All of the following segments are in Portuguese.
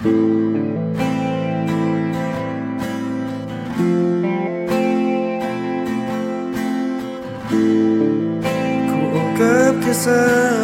Ku ungkap kisah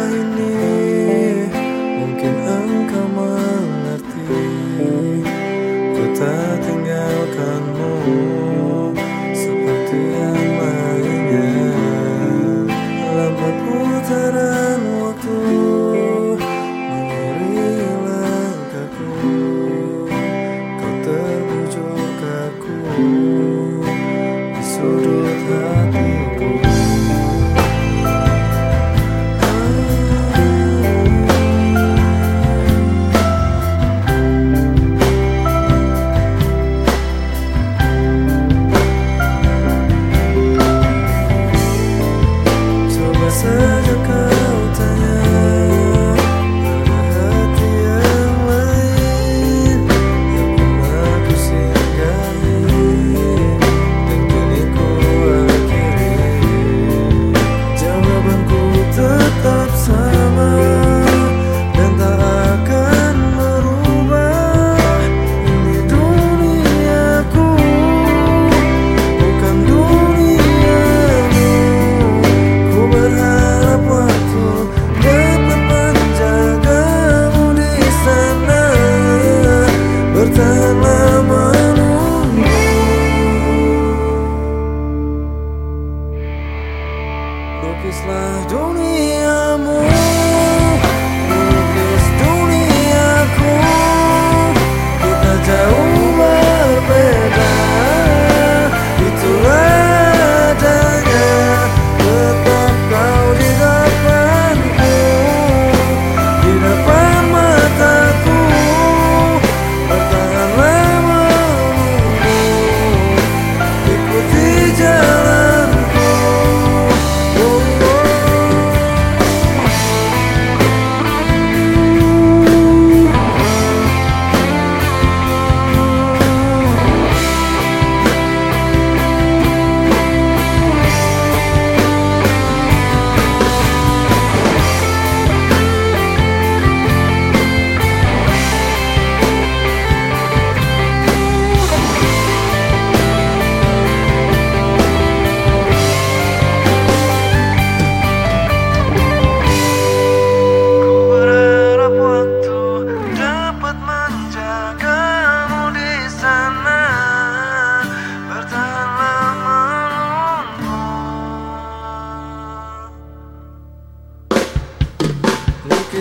kislah dunia mu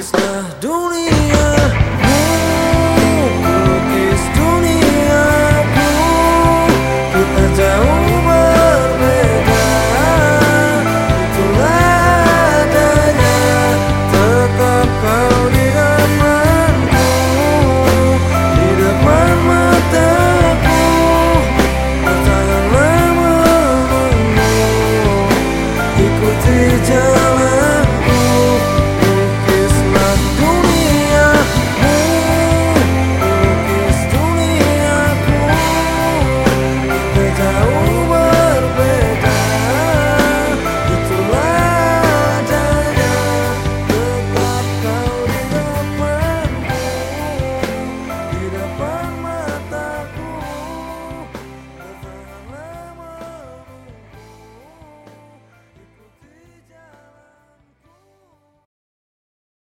esta Dooney.